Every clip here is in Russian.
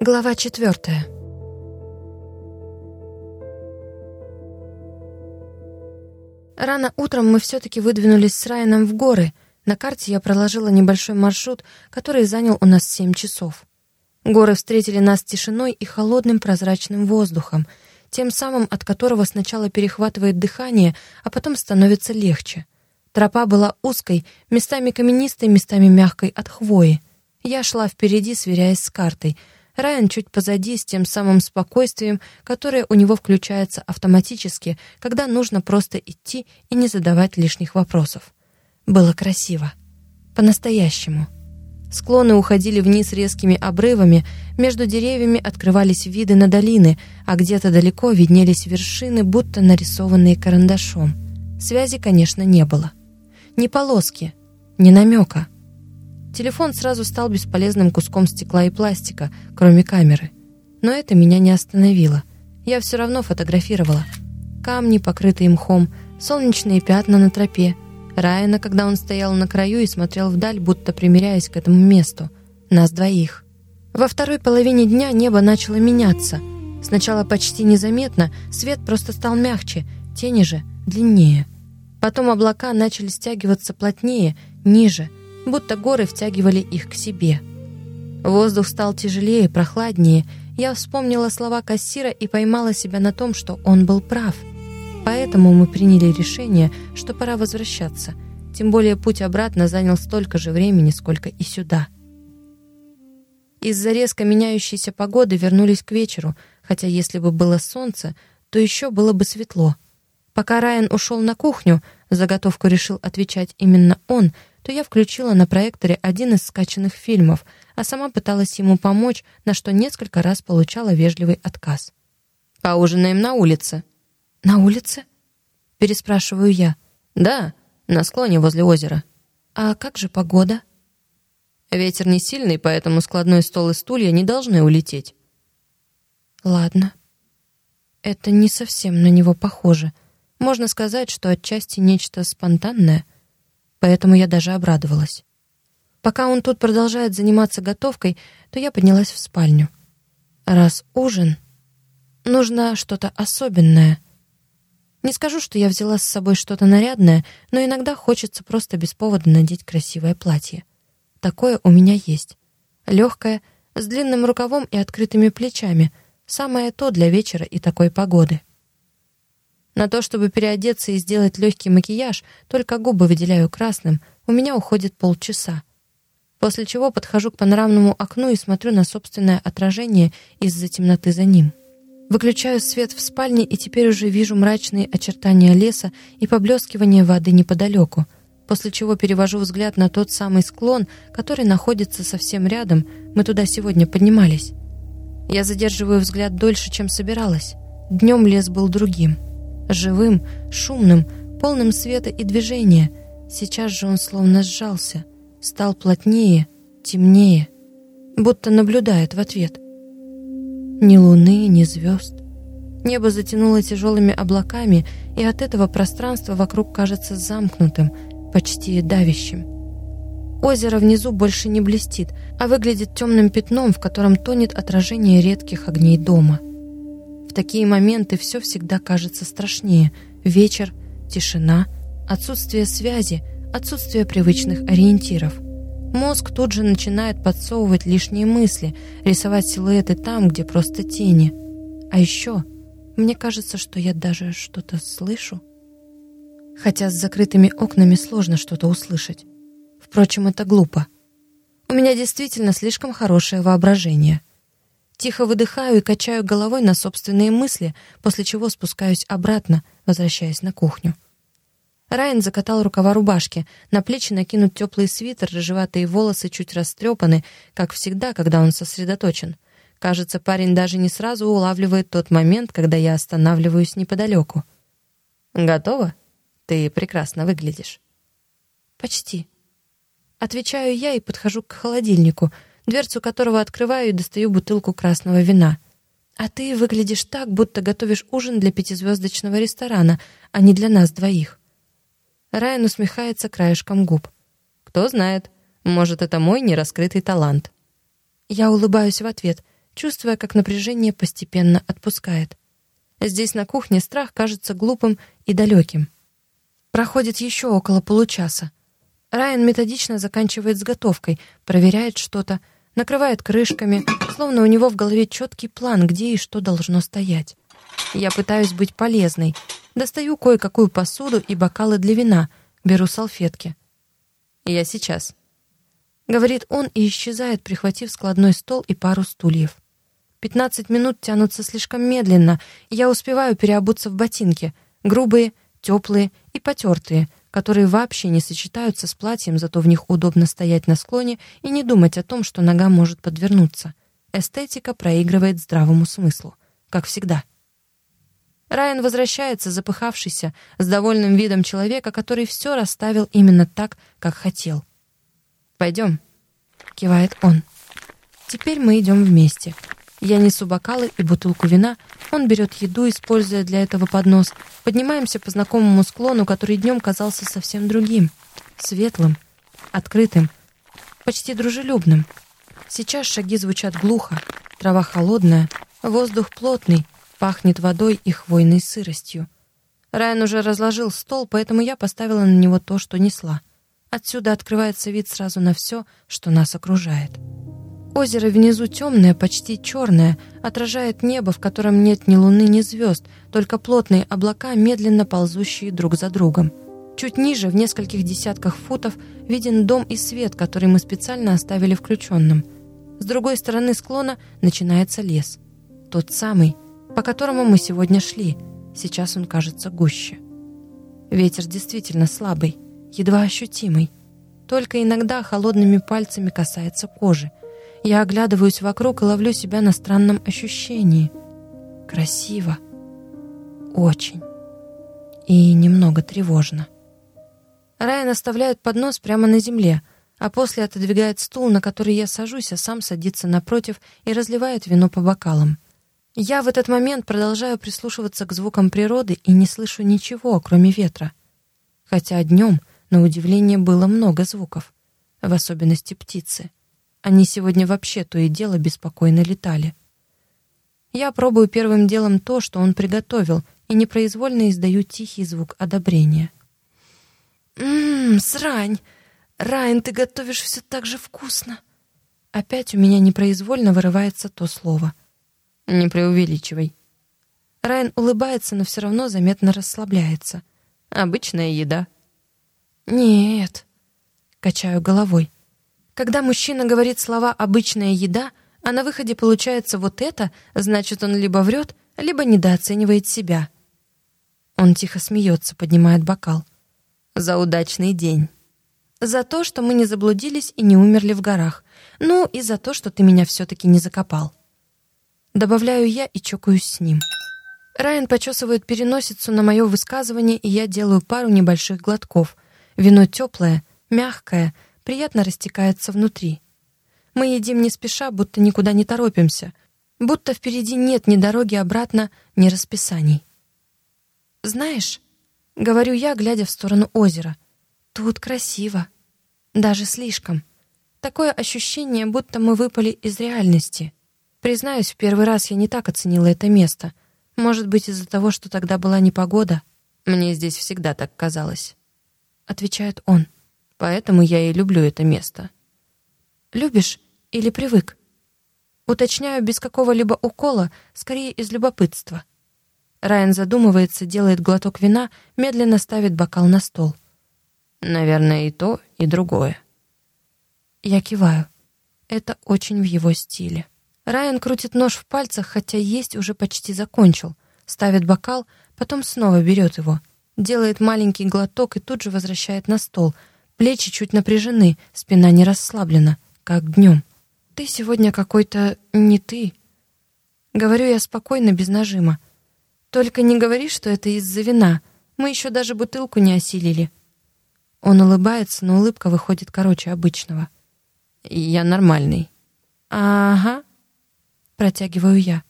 Глава четвертая. Рано утром мы все-таки выдвинулись с Райаном в горы. На карте я проложила небольшой маршрут, который занял у нас семь часов. Горы встретили нас тишиной и холодным прозрачным воздухом, тем самым от которого сначала перехватывает дыхание, а потом становится легче. Тропа была узкой, местами каменистой, местами мягкой от хвои. Я шла впереди, сверяясь с картой — Райан чуть позади с тем самым спокойствием, которое у него включается автоматически, когда нужно просто идти и не задавать лишних вопросов. Было красиво. По-настоящему. Склоны уходили вниз резкими обрывами, между деревьями открывались виды на долины, а где-то далеко виднелись вершины, будто нарисованные карандашом. Связи, конечно, не было. Ни полоски, ни намека — Телефон сразу стал бесполезным куском стекла и пластика, кроме камеры. Но это меня не остановило. Я все равно фотографировала. Камни, покрытые мхом, солнечные пятна на тропе. Райана, когда он стоял на краю и смотрел вдаль, будто примиряясь к этому месту. Нас двоих. Во второй половине дня небо начало меняться. Сначала почти незаметно, свет просто стал мягче, тени же длиннее. Потом облака начали стягиваться плотнее, ниже — будто горы втягивали их к себе. Воздух стал тяжелее, прохладнее. Я вспомнила слова кассира и поймала себя на том, что он был прав. Поэтому мы приняли решение, что пора возвращаться. Тем более путь обратно занял столько же времени, сколько и сюда. Из-за резко меняющейся погоды вернулись к вечеру, хотя если бы было солнце, то еще было бы светло. Пока Райан ушел на кухню, заготовку решил отвечать именно он — то я включила на проекторе один из скачанных фильмов, а сама пыталась ему помочь, на что несколько раз получала вежливый отказ. «Поужинаем на улице». «На улице?» — переспрашиваю я. «Да, на склоне возле озера». «А как же погода?» «Ветер не сильный, поэтому складной стол и стулья не должны улететь». «Ладно. Это не совсем на него похоже. Можно сказать, что отчасти нечто спонтанное — поэтому я даже обрадовалась. Пока он тут продолжает заниматься готовкой, то я поднялась в спальню. Раз ужин, нужно что-то особенное. Не скажу, что я взяла с собой что-то нарядное, но иногда хочется просто без повода надеть красивое платье. Такое у меня есть. Легкое, с длинным рукавом и открытыми плечами. Самое то для вечера и такой погоды. На то, чтобы переодеться и сделать легкий макияж, только губы выделяю красным, у меня уходит полчаса. После чего подхожу к панорамному окну и смотрю на собственное отражение из-за темноты за ним. Выключаю свет в спальне и теперь уже вижу мрачные очертания леса и поблескивание воды неподалеку, после чего перевожу взгляд на тот самый склон, который находится совсем рядом, мы туда сегодня поднимались. Я задерживаю взгляд дольше, чем собиралась. Днем лес был другим — живым, шумным, полным света и движения. Сейчас же он словно сжался, стал плотнее, темнее, будто наблюдает в ответ. Ни луны, ни звезд. Небо затянуло тяжелыми облаками, и от этого пространство вокруг кажется замкнутым, почти давящим. Озеро внизу больше не блестит, а выглядит темным пятном, в котором тонет отражение редких огней дома — такие моменты все всегда кажется страшнее. Вечер, тишина, отсутствие связи, отсутствие привычных ориентиров. Мозг тут же начинает подсовывать лишние мысли, рисовать силуэты там, где просто тени. А еще мне кажется, что я даже что-то слышу. Хотя с закрытыми окнами сложно что-то услышать. Впрочем, это глупо. У меня действительно слишком хорошее воображение — Тихо выдыхаю и качаю головой на собственные мысли, после чего спускаюсь обратно, возвращаясь на кухню. Райан закатал рукава рубашки, на плечи накинут теплый свитер, рыжеватые волосы чуть растрепаны, как всегда, когда он сосредоточен. Кажется, парень даже не сразу улавливает тот момент, когда я останавливаюсь неподалеку. «Готово? Ты прекрасно выглядишь». «Почти». Отвечаю я и подхожу к холодильнику — дверцу которого открываю и достаю бутылку красного вина. «А ты выглядишь так, будто готовишь ужин для пятизвездочного ресторана, а не для нас двоих». Райан усмехается краешком губ. «Кто знает, может, это мой нераскрытый талант». Я улыбаюсь в ответ. чувствуя, как напряжение постепенно отпускает. Здесь на кухне страх кажется глупым и далеким. Проходит еще около получаса. Райан методично заканчивает с готовкой, проверяет что-то, накрывает крышками, словно у него в голове четкий план, где и что должно стоять. Я пытаюсь быть полезной. Достаю кое-какую посуду и бокалы для вина, беру салфетки. «Я сейчас», — говорит он и исчезает, прихватив складной стол и пару стульев. Пятнадцать минут тянутся слишком медленно, и я успеваю переобуться в ботинки, грубые, теплые и потертые, которые вообще не сочетаются с платьем, зато в них удобно стоять на склоне и не думать о том, что нога может подвернуться. Эстетика проигрывает здравому смыслу, как всегда. Райан возвращается, запыхавшийся, с довольным видом человека, который все расставил именно так, как хотел. «Пойдем», — кивает он. «Теперь мы идем вместе». Я несу бокалы и бутылку вина, он берет еду, используя для этого поднос. Поднимаемся по знакомому склону, который днем казался совсем другим. Светлым, открытым, почти дружелюбным. Сейчас шаги звучат глухо, трава холодная, воздух плотный, пахнет водой и хвойной сыростью. Райан уже разложил стол, поэтому я поставила на него то, что несла. Отсюда открывается вид сразу на все, что нас окружает. Озеро внизу темное, почти черное, отражает небо, в котором нет ни луны, ни звезд, только плотные облака, медленно ползущие друг за другом. Чуть ниже, в нескольких десятках футов, виден дом и свет, который мы специально оставили включенным. С другой стороны склона начинается лес. Тот самый, по которому мы сегодня шли. Сейчас он кажется гуще. Ветер действительно слабый, едва ощутимый. Только иногда холодными пальцами касается кожи, я оглядываюсь вокруг и ловлю себя на странном ощущении. Красиво. Очень. И немного тревожно. Райан оставляет поднос прямо на земле, а после отодвигает стул, на который я сажусь, а сам садится напротив и разливает вино по бокалам. Я в этот момент продолжаю прислушиваться к звукам природы и не слышу ничего, кроме ветра. Хотя днем, на удивление, было много звуков, в особенности птицы. Они сегодня вообще то и дело беспокойно летали. Я пробую первым делом то, что он приготовил, и непроизвольно издаю тихий звук одобрения. «Ммм, срань! Райан, ты готовишь все так же вкусно!» Опять у меня непроизвольно вырывается то слово. «Не преувеличивай». Райан улыбается, но все равно заметно расслабляется. «Обычная еда». «Нет», — качаю головой. Когда мужчина говорит слова «обычная еда», а на выходе получается вот это, значит, он либо врет, либо недооценивает себя. Он тихо смеется, поднимает бокал. «За удачный день». «За то, что мы не заблудились и не умерли в горах. Ну, и за то, что ты меня все-таки не закопал». Добавляю я и чокаюсь с ним. Райан почесывает переносицу на мое высказывание, и я делаю пару небольших глотков. Вино теплое, мягкое — приятно растекается внутри. Мы едим не спеша, будто никуда не торопимся, будто впереди нет ни дороги обратно, ни расписаний. «Знаешь», — говорю я, глядя в сторону озера, — «тут красиво. Даже слишком. Такое ощущение, будто мы выпали из реальности. Признаюсь, в первый раз я не так оценила это место. Может быть, из-за того, что тогда была непогода. Мне здесь всегда так казалось», — отвечает он. Поэтому я и люблю это место. Любишь или привык? Уточняю без какого-либо укола, скорее из любопытства. Райан задумывается, делает глоток вина, медленно ставит бокал на стол. Наверное, и то, и другое. Я киваю. Это очень в его стиле. Райан крутит нож в пальцах, хотя есть уже почти закончил. Ставит бокал, потом снова берет его. Делает маленький глоток и тут же возвращает на стол — Плечи чуть напряжены, спина не расслаблена, как днем. «Ты сегодня какой-то не ты». Говорю я спокойно, без нажима. «Только не говори, что это из-за вина. Мы еще даже бутылку не осилили». Он улыбается, но улыбка выходит короче обычного. «Я нормальный». «Ага», — протягиваю я.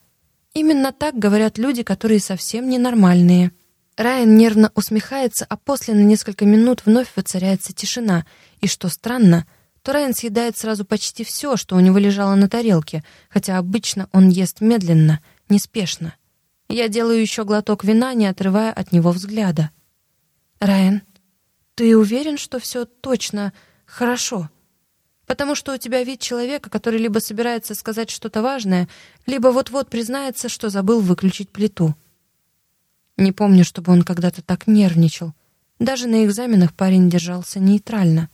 «Именно так говорят люди, которые совсем ненормальные». Райан нервно усмехается, а после на несколько минут вновь воцаряется тишина, и, что странно, то Райан съедает сразу почти все, что у него лежало на тарелке, хотя обычно он ест медленно, неспешно. Я делаю еще глоток вина, не отрывая от него взгляда. «Райан, ты уверен, что все точно хорошо?» потому что у тебя вид человека, который либо собирается сказать что-то важное, либо вот-вот признается, что забыл выключить плиту. Не помню, чтобы он когда-то так нервничал. Даже на экзаменах парень держался нейтрально.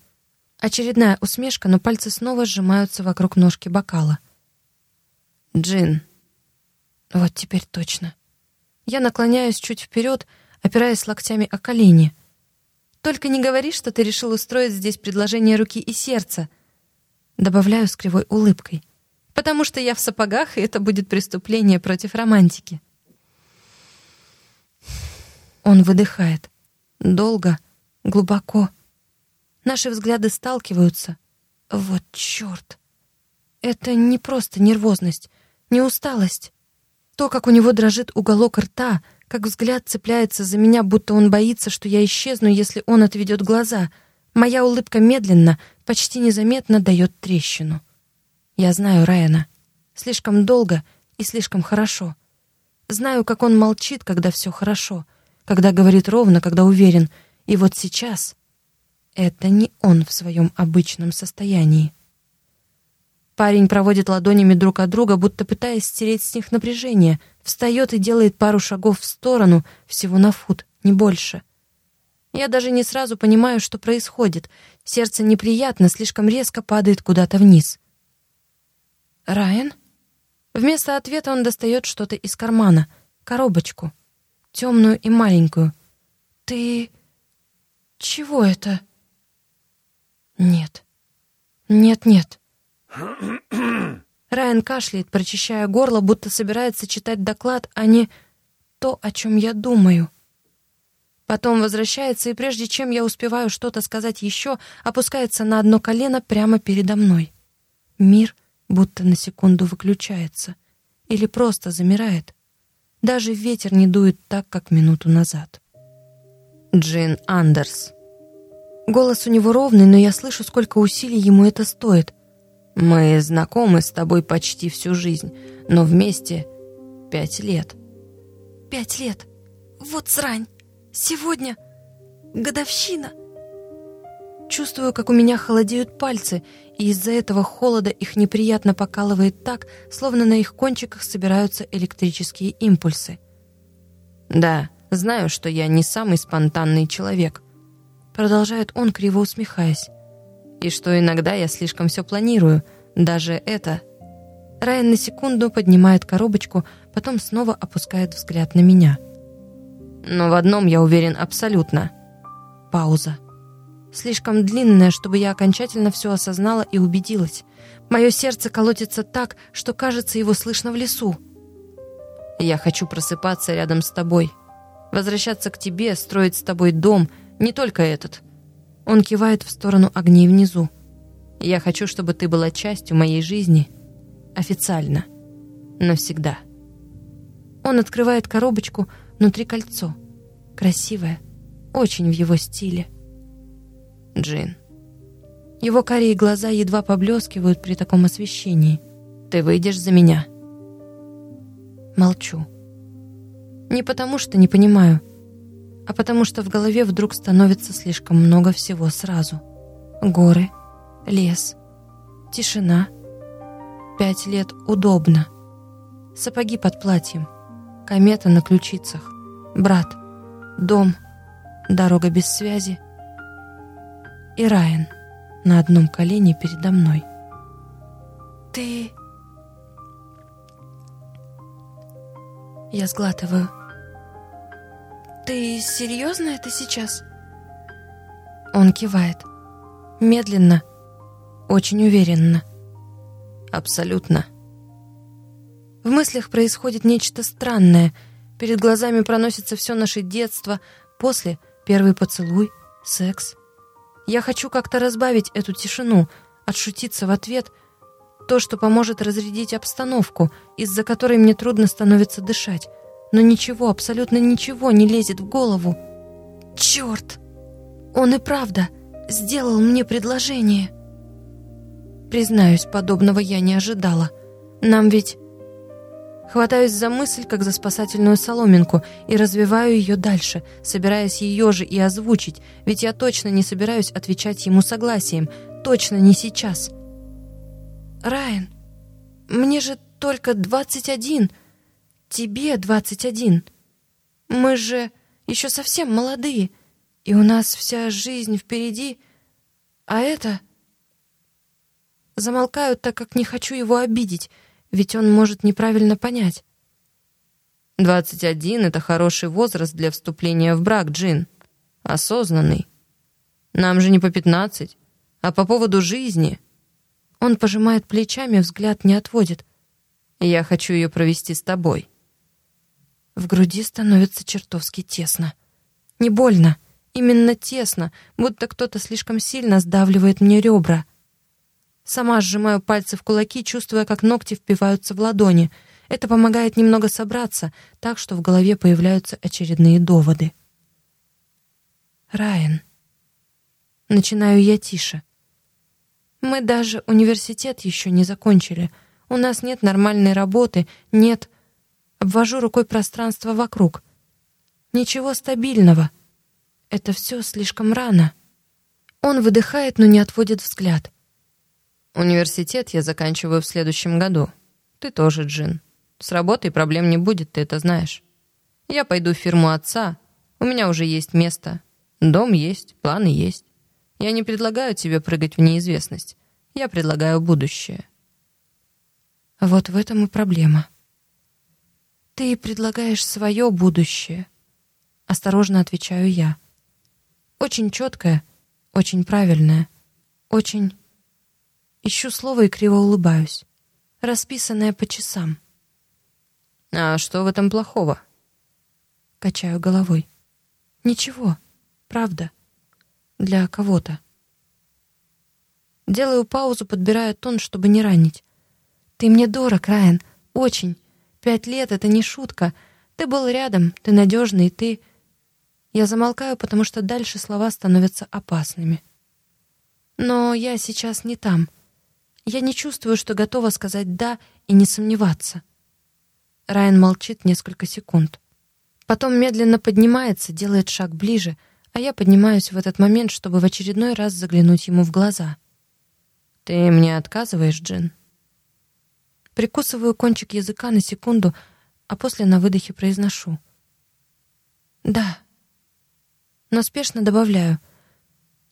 Очередная усмешка, но пальцы снова сжимаются вокруг ножки бокала. «Джин». Вот теперь точно. Я наклоняюсь чуть вперед, опираясь локтями о колени. «Только не говори, что ты решил устроить здесь предложение руки и сердца», Добавляю с кривой улыбкой. Потому что я в сапогах, и это будет преступление против романтики. Он выдыхает. Долго, глубоко. Наши взгляды сталкиваются. Вот чёрт. Это не просто нервозность, не усталость. То, как у него дрожит уголок рта, как взгляд цепляется за меня, будто он боится, что я исчезну, если он отведет глаза — Моя улыбка медленно, почти незаметно дает трещину. Я знаю Райана. Слишком долго и слишком хорошо. Знаю, как он молчит, когда все хорошо, когда говорит ровно, когда уверен. И вот сейчас это не он в своем обычном состоянии. Парень проводит ладонями друг от друга, будто пытаясь стереть с них напряжение, встает и делает пару шагов в сторону, всего на фут, не больше — я даже не сразу понимаю, что происходит. Сердце неприятно, слишком резко падает куда-то вниз. «Райан?» Вместо ответа он достает что-то из кармана. Коробочку. Темную и маленькую. «Ты... чего это?» «Нет. Нет-нет». Райан кашляет, прочищая горло, будто собирается читать доклад, а не то, о чем я думаю. Потом возвращается, и прежде чем я успеваю что-то сказать еще, опускается на одно колено прямо передо мной. Мир будто на секунду выключается. Или просто замирает. Даже ветер не дует так, как минуту назад. Джин Андерс. Голос у него ровный, но я слышу, сколько усилий ему это стоит. Мы знакомы с тобой почти всю жизнь, но вместе пять лет. Пять лет. Вот срань. Сегодня годовщина. Чувствую, как у меня холодеют пальцы, и из-за этого холода их неприятно покалывает так, словно на их кончиках собираются электрические импульсы. «Да, знаю, что я не самый спонтанный человек», продолжает он, криво усмехаясь. «И что иногда я слишком все планирую, даже это...» Райан на секунду поднимает коробочку, потом снова опускает взгляд на меня – но в одном я уверен абсолютно. Пауза. Слишком длинная, чтобы я окончательно все осознала и убедилась. Мое сердце колотится так, что кажется, его слышно в лесу. Я хочу просыпаться рядом с тобой. Возвращаться к тебе, строить с тобой дом, не только этот. Он кивает в сторону огней внизу. Я хочу, чтобы ты была частью моей жизни. Официально. Навсегда. Он открывает коробочку, Внутри кольцо. Красивое. Очень в его стиле. Джин. Его карие глаза едва поблескивают при таком освещении. Ты выйдешь за меня. Молчу. Не потому, что не понимаю, а потому что в голове вдруг становится слишком много всего сразу. Горы, лес, тишина. Пять лет удобно. Сапоги под платьем комета на ключицах, брат, дом, дорога без связи и Райан на одном колене передо мной. «Ты...» Я сглатываю. «Ты серьезно это сейчас?» Он кивает. Медленно, очень уверенно. «Абсолютно». В мыслях происходит нечто странное. Перед глазами проносится все наше детство, после — первый поцелуй, секс. Я хочу как-то разбавить эту тишину, отшутиться в ответ, то, что поможет разрядить обстановку, из-за которой мне трудно становится дышать. Но ничего, абсолютно ничего не лезет в голову. Черт! Он и правда сделал мне предложение. Признаюсь, подобного я не ожидала. Нам ведь... Хватаюсь за мысль, как за спасательную соломинку, и развиваю ее дальше, собираясь ее же и озвучить, ведь я точно не собираюсь отвечать ему согласием, точно не сейчас. «Райан, мне же только двадцать один, тебе двадцать один. Мы же еще совсем молодые, и у нас вся жизнь впереди, а это...» Замолкаю, так как не хочу его обидеть, ведь он может неправильно понять. «Двадцать один — это хороший возраст для вступления в брак, Джин. Осознанный. Нам же не по пятнадцать. А по поводу жизни...» Он пожимает плечами, взгляд не отводит. «Я хочу ее провести с тобой». В груди становится чертовски тесно. Не больно, именно тесно, будто кто-то слишком сильно сдавливает мне ребра. Сама сжимаю пальцы в кулаки, чувствуя, как ногти впиваются в ладони. Это помогает немного собраться, так что в голове появляются очередные доводы. Райан. Начинаю я тише. Мы даже университет еще не закончили. У нас нет нормальной работы, нет... Обвожу рукой пространство вокруг. Ничего стабильного. Это все слишком рано. Он выдыхает, но не отводит взгляд. Университет я заканчиваю в следующем году. Ты тоже, Джин. С работой проблем не будет, ты это знаешь. Я пойду в фирму отца. У меня уже есть место. Дом есть, планы есть. Я не предлагаю тебе прыгать в неизвестность. Я предлагаю будущее. Вот в этом и проблема. Ты предлагаешь свое будущее. Осторожно отвечаю я. Очень четкое, очень правильное, очень Ищу слово и криво улыбаюсь. Расписанное по часам. А что в этом плохого? Качаю головой. Ничего, правда. Для кого-то. Делаю паузу, подбирая тон, чтобы не ранить. Ты мне дорог, Райан, очень. Пять лет — это не шутка. Ты был рядом, ты надежный, ты... Я замолкаю, потому что дальше слова становятся опасными. Но я сейчас не там. Я не чувствую, что готова сказать «да» и не сомневаться. Райан молчит несколько секунд. Потом медленно поднимается, делает шаг ближе, а я поднимаюсь в этот момент, чтобы в очередной раз заглянуть ему в глаза. «Ты мне отказываешь, Джин?» Прикусываю кончик языка на секунду, а после на выдохе произношу. «Да». Но спешно добавляю.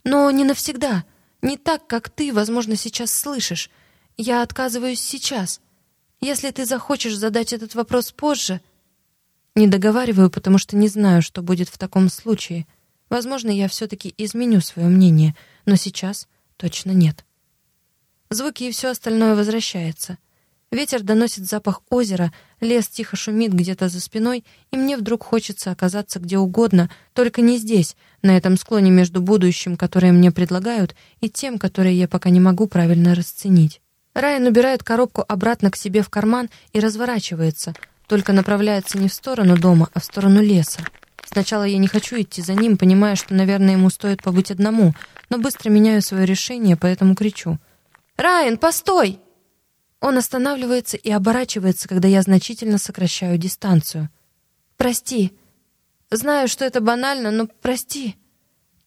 «Но не навсегда. Не так, как ты, возможно, сейчас слышишь. Я отказываюсь сейчас. Если ты захочешь задать этот вопрос позже... Не договариваю, потому что не знаю, что будет в таком случае. Возможно, я все-таки изменю свое мнение, но сейчас точно нет. Звуки и все остальное возвращается. Ветер доносит запах озера, лес тихо шумит где-то за спиной, и мне вдруг хочется оказаться где угодно, только не здесь, на этом склоне между будущим, которое мне предлагают, и тем, которое я пока не могу правильно расценить. Райан убирает коробку обратно к себе в карман и разворачивается, только направляется не в сторону дома, а в сторону леса. Сначала я не хочу идти за ним, понимая, что, наверное, ему стоит побыть одному, но быстро меняю свое решение, поэтому кричу. «Райан, постой!» Он останавливается и оборачивается, когда я значительно сокращаю дистанцию. «Прости. Знаю, что это банально, но прости.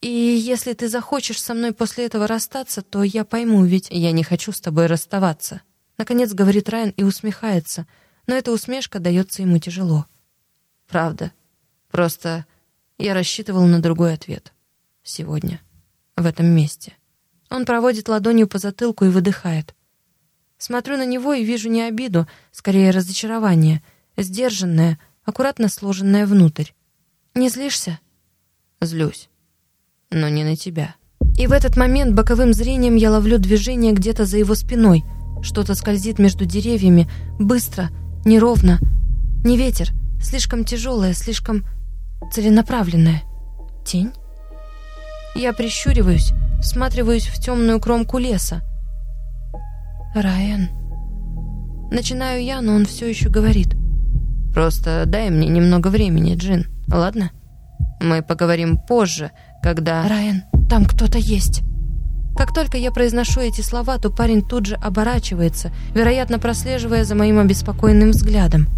И если ты захочешь со мной после этого расстаться, то я пойму, ведь я не хочу с тобой расставаться». Наконец говорит Райан и усмехается, но эта усмешка дается ему тяжело. «Правда. Просто я рассчитывал на другой ответ. Сегодня. В этом месте». Он проводит ладонью по затылку и выдыхает. Смотрю на него и вижу не обиду, скорее разочарование, сдержанное, аккуратно сложенное внутрь. «Не злишься?» «Злюсь. Но не на тебя». И в этот момент боковым зрением я ловлю движение где-то за его спиной. Что-то скользит между деревьями, быстро, неровно. Не ветер, слишком тяжелое, слишком целенаправленное. Тень? Я прищуриваюсь, всматриваюсь в темную кромку леса. «Райан...» Начинаю я, но он все еще говорит. «Просто дай мне немного времени, Джин, ладно? Мы поговорим позже, когда...» «Райан, там кто-то есть». Как только я произношу эти слова, то парень тут же оборачивается, вероятно, прослеживая за моим обеспокоенным взглядом.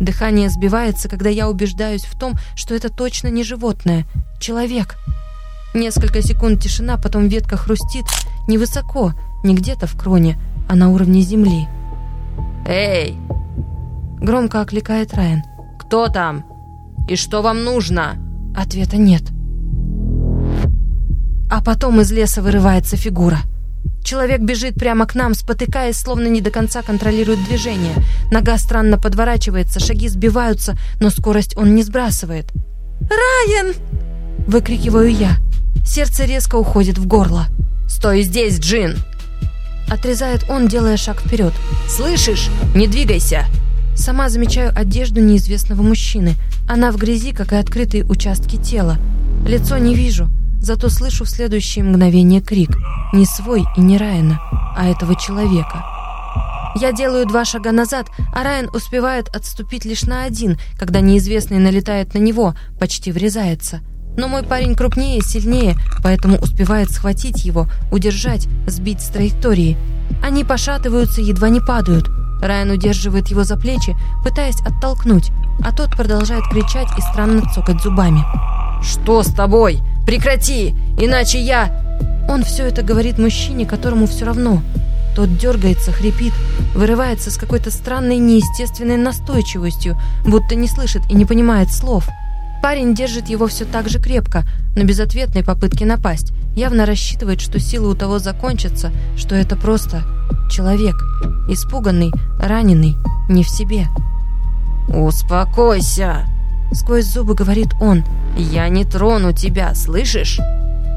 Дыхание сбивается, когда я убеждаюсь в том, что это точно не животное. Человек. Несколько секунд тишина, потом ветка хрустит. Невысоко, не где-то в кроне, а на уровне земли. «Эй!» Громко окликает Райан. «Кто там? И что вам нужно?» Ответа нет. А потом из леса вырывается фигура. Человек бежит прямо к нам, спотыкаясь, словно не до конца контролирует движение. Нога странно подворачивается, шаги сбиваются, но скорость он не сбрасывает. «Райан!» — выкрикиваю я. Сердце резко уходит в горло. «Стой здесь, Джин!» Отрезает он, делая шаг вперед. «Слышишь? Не двигайся!» Сама замечаю одежду неизвестного мужчины. Она в грязи, как и открытые участки тела. Лицо не вижу, зато слышу в следующее мгновение крик. Не свой и не Райана, а этого человека. Я делаю два шага назад, а Райан успевает отступить лишь на один, когда неизвестный налетает на него, почти врезается. Но мой парень крупнее и сильнее, поэтому успевает схватить его, удержать, сбить с траектории. Они пошатываются, едва не падают. Райан удерживает его за плечи, пытаясь оттолкнуть, а тот продолжает кричать и странно цокать зубами. «Что с тобой? Прекрати, иначе я...» Он все это говорит мужчине, которому все равно. Тот дергается, хрипит, вырывается с какой-то странной неестественной настойчивостью, будто не слышит и не понимает слов. Парень держит его все так же крепко, но без ответной попытки напасть. Явно рассчитывает, что силы у того закончатся, что это просто человек. Испуганный, раненый, не в себе. «Успокойся!» Сквозь зубы говорит он. «Я не трону тебя, слышишь?»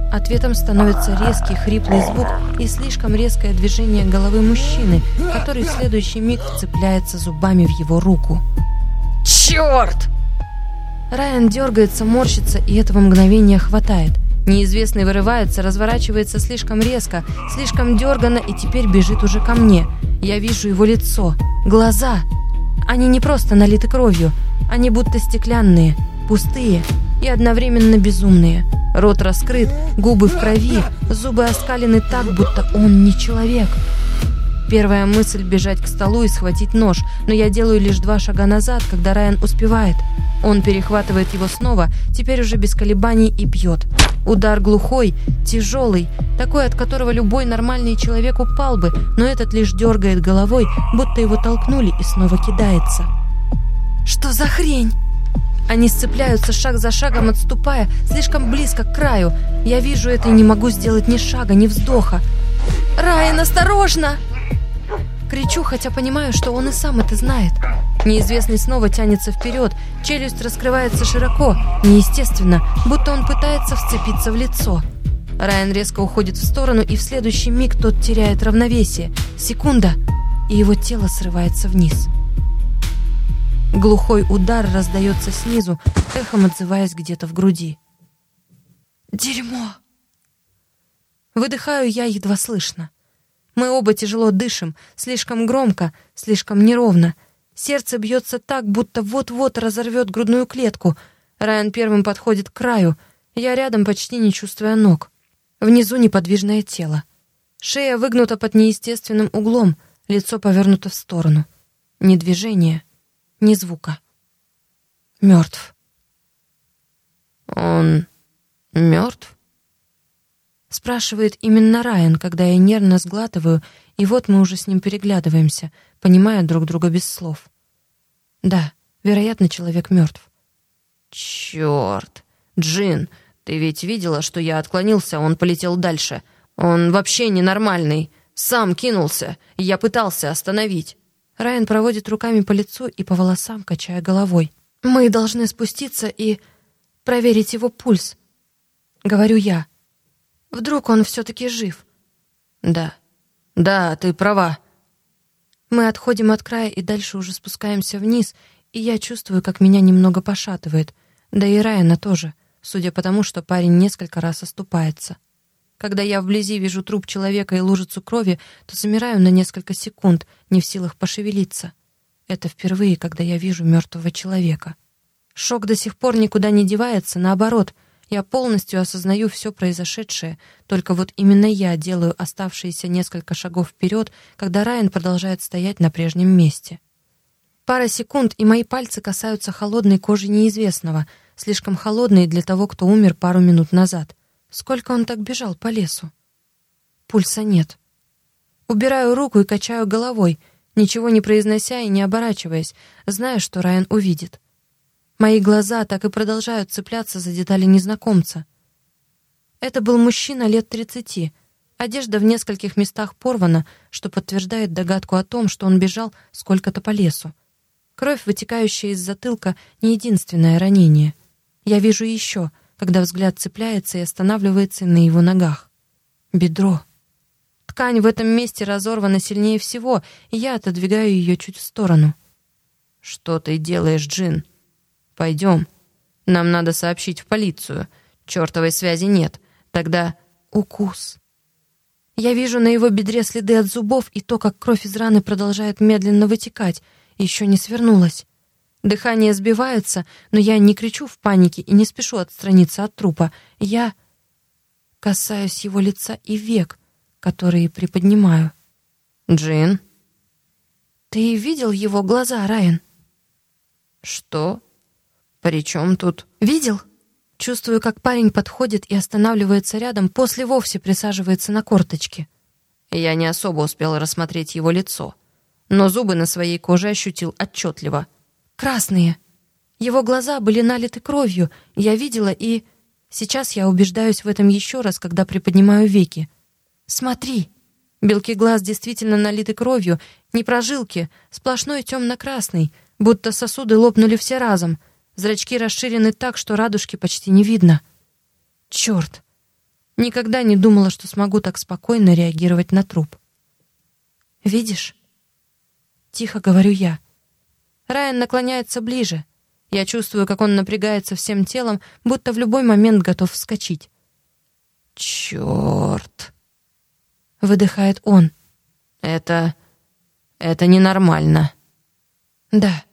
Ответом становится резкий хриплый звук и слишком резкое движение головы мужчины, который в следующий миг вцепляется зубами в его руку. «Черт!» Райан дергается, морщится, и этого мгновения хватает. Неизвестный вырывается, разворачивается слишком резко, слишком дергано и теперь бежит уже ко мне. Я вижу его лицо, глаза. Они не просто налиты кровью, они будто стеклянные, пустые и одновременно безумные. Рот раскрыт, губы в крови, зубы оскалены так, будто он не человек. Первая мысль бежать к столу и схватить нож, но я делаю лишь два шага назад, когда Райан успевает. Он перехватывает его снова, теперь уже без колебаний и бьет. Удар глухой, тяжелый, такой, от которого любой нормальный человек упал бы, но этот лишь дергает головой, будто его толкнули и снова кидается. «Что за хрень?» Они сцепляются шаг за шагом, отступая, слишком близко к краю. Я вижу это и не могу сделать ни шага, ни вздоха. «Райан, осторожно!» Кричу, хотя понимаю, что он и сам это знает. Неизвестный снова тянется вперед, челюсть раскрывается широко, неестественно, будто он пытается вцепиться в лицо. Райан резко уходит в сторону, и в следующий миг тот теряет равновесие. Секунда, и его тело срывается вниз. Глухой удар раздается снизу, эхом отзываясь где-то в груди. «Дерьмо!» Выдыхаю я едва слышно. Мы оба тяжело дышим, слишком громко, слишком неровно. Сердце бьется так, будто вот-вот разорвет грудную клетку. Райан первым подходит к краю. Я рядом, почти не чувствуя ног. Внизу неподвижное тело. Шея выгнута под неестественным углом, лицо повернуто в сторону. Ни движения, ни звука. Мертв. «Он мертв?» Спрашивает именно Райан, когда я нервно сглатываю, и вот мы уже с ним переглядываемся, понимая друг друга без слов. Да, вероятно, человек мертв. Черт! Джин, ты ведь видела, что я отклонился, он полетел дальше. Он вообще ненормальный. Сам кинулся, и я пытался остановить. Райан проводит руками по лицу и по волосам, качая головой. «Мы должны спуститься и проверить его пульс», — говорю я. «Вдруг он все-таки жив?» «Да, да, ты права». Мы отходим от края и дальше уже спускаемся вниз, и я чувствую, как меня немного пошатывает, да и Райана тоже, судя по тому, что парень несколько раз оступается. Когда я вблизи вижу труп человека и лужицу крови, то замираю на несколько секунд, не в силах пошевелиться. Это впервые, когда я вижу мертвого человека. Шок до сих пор никуда не девается, наоборот, Я полностью осознаю все произошедшее, только вот именно я делаю оставшиеся несколько шагов вперед, когда Райан продолжает стоять на прежнем месте. Пара секунд, и мои пальцы касаются холодной кожи неизвестного, слишком холодной для того, кто умер пару минут назад. Сколько он так бежал по лесу? Пульса нет. Убираю руку и качаю головой, ничего не произнося и не оборачиваясь, зная, что Райан увидит. Мои глаза так и продолжают цепляться за детали незнакомца. Это был мужчина лет тридцати. Одежда в нескольких местах порвана, что подтверждает догадку о том, что он бежал сколько-то по лесу. Кровь, вытекающая из затылка, не единственное ранение. Я вижу еще, когда взгляд цепляется и останавливается на его ногах. Бедро. Ткань в этом месте разорвана сильнее всего, и я отодвигаю ее чуть в сторону. «Что ты делаешь, Джин?» Пойдем. Нам надо сообщить в полицию. Чертовой связи нет. Тогда укус. Я вижу на его бедре следы от зубов и то, как кровь из раны продолжает медленно вытекать, еще не свернулась. Дыхание сбивается, но я не кричу в панике и не спешу отстраниться от трупа. Я касаюсь его лица и век, которые приподнимаю. «Джин?» «Ты видел его глаза, Райан?» «Что?» «При чем тут?» «Видел?» Чувствую, как парень подходит и останавливается рядом, после вовсе присаживается на корточки. Я не особо успел рассмотреть его лицо, но зубы на своей коже ощутил отчетливо. «Красные!» Его глаза были налиты кровью, я видела и... Сейчас я убеждаюсь в этом еще раз, когда приподнимаю веки. «Смотри!» Белки глаз действительно налиты кровью, не прожилки, сплошной темно-красный, будто сосуды лопнули все разом, Зрачки расширены так, что радужки почти не видно. Черт! Никогда не думала, что смогу так спокойно реагировать на труп. «Видишь?» Тихо говорю я. Райан наклоняется ближе. Я чувствую, как он напрягается всем телом, будто в любой момент готов вскочить. «Черт!» — выдыхает он. «Это... это ненормально». «Да,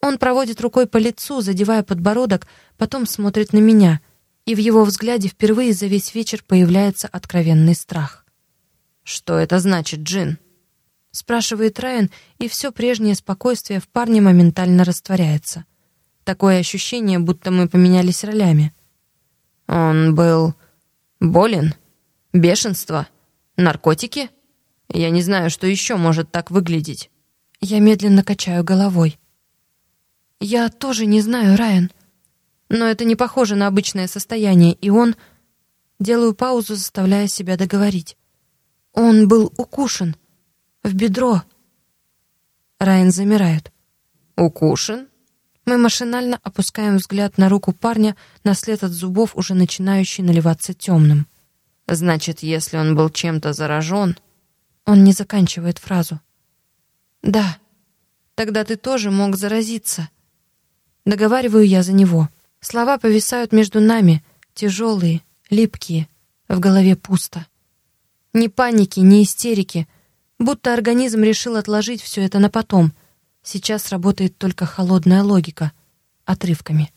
он проводит рукой по лицу, задевая подбородок, потом смотрит на меня, и в его взгляде впервые за весь вечер появляется откровенный страх. «Что это значит, Джин?» — спрашивает Райан, и все прежнее спокойствие в парне моментально растворяется. Такое ощущение, будто мы поменялись ролями. «Он был болен? Бешенство? Наркотики? Я не знаю, что еще может так выглядеть». Я медленно качаю головой. «Я тоже не знаю, Райан. Но это не похоже на обычное состояние, и он...» Делаю паузу, заставляя себя договорить. «Он был укушен. В бедро». Райан замирает. «Укушен?» Мы машинально опускаем взгляд на руку парня, на след от зубов, уже начинающий наливаться темным. «Значит, если он был чем-то заражен...» Он не заканчивает фразу. «Да, тогда ты тоже мог заразиться». Договариваю я за него. Слова повисают между нами, тяжелые, липкие. В голове пусто. Ни паники, ни истерики. Будто организм решил отложить все это на потом. Сейчас работает только холодная логика. Отрывками.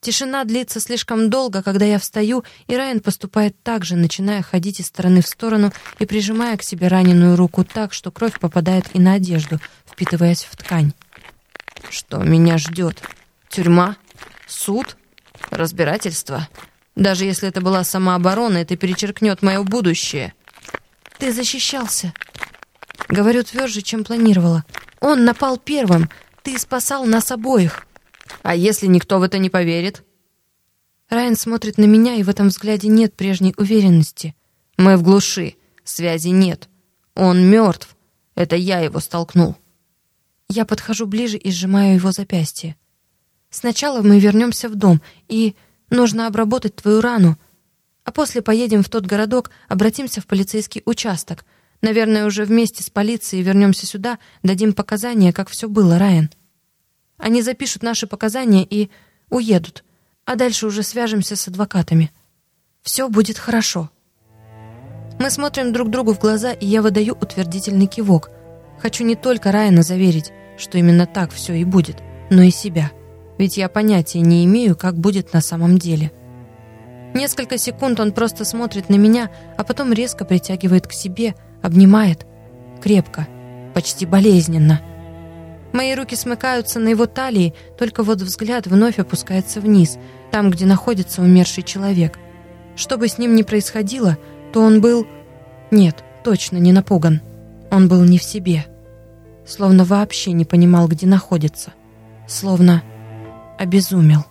Тишина длится слишком долго, когда я встаю, и Райан поступает так же, начиная ходить из стороны в сторону и прижимая к себе раненую руку так, что кровь попадает и на одежду, впитываясь в ткань. Что меня ждет? Тюрьма? Суд? Разбирательство? Даже если это была самооборона, это перечеркнет мое будущее. Ты защищался. Говорю тверже, чем планировала. Он напал первым. Ты спасал нас обоих. А если никто в это не поверит? Райан смотрит на меня, и в этом взгляде нет прежней уверенности. Мы в глуши. Связи нет. Он мертв. Это я его столкнул. Я подхожу ближе и сжимаю его запястье. Сначала мы вернемся в дом, и нужно обработать твою рану. А после поедем в тот городок, обратимся в полицейский участок. Наверное, уже вместе с полицией вернемся сюда, дадим показания, как все было, Райан. Они запишут наши показания и уедут, а дальше уже свяжемся с адвокатами. Все будет хорошо. Мы смотрим друг другу в глаза, и я выдаю утвердительный кивок. Хочу не только Райана заверить, что именно так все и будет, но и себя. ведь я понятия не имею, как будет на самом деле. Несколько секунд он просто смотрит на меня, а потом резко притягивает к себе, обнимает. Крепко, почти болезненно. Мои руки смыкаются на его талии, только вот взгляд вновь опускается вниз, там, где находится умерший человек. Что бы с ним ни происходило, то он был... Нет, точно не напуган. Он был не в себе. Словно вообще не понимал, где находится. Словно обезумел.